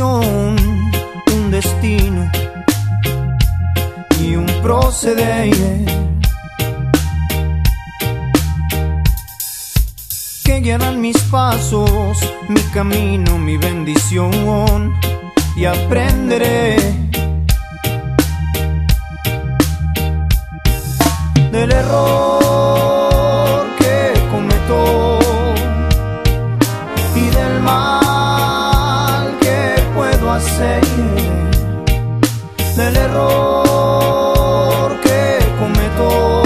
un destino y un proceder que guiarán mis pasos, mi camino, mi bendición y aprenderé del error. Del error que cometo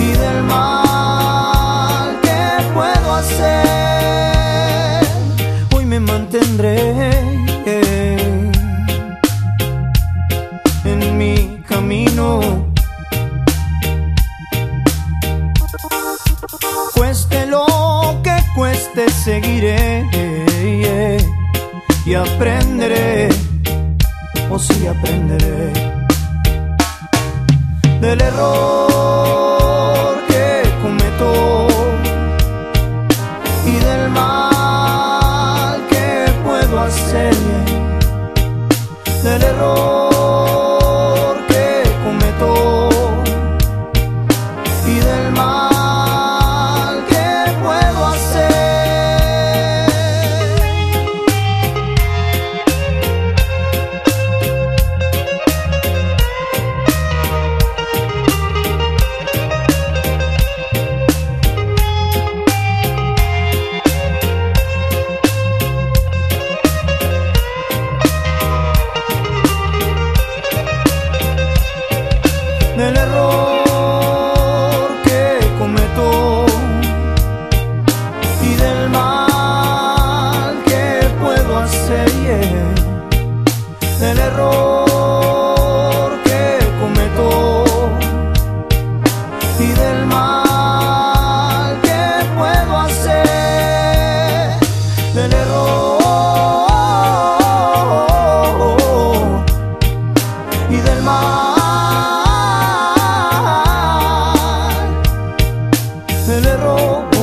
y del mal que puedo hacer. Hoy me mantendré en mi camino. Cueste lo que cueste, seguiré y aprenderé, o sí aprenderé del error del error que cometo y del mal que puedo hacer, del error que cometo y del mal que puedo hacer, del error y del mal. el error.